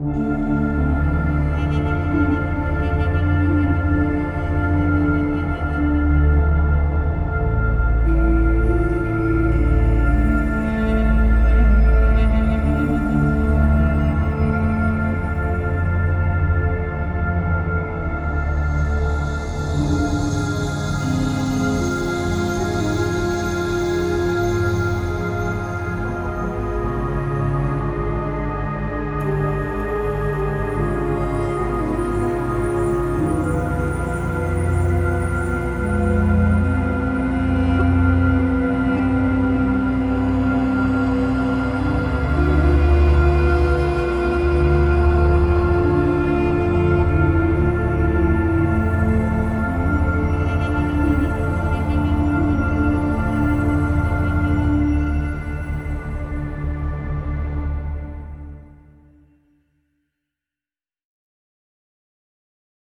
you.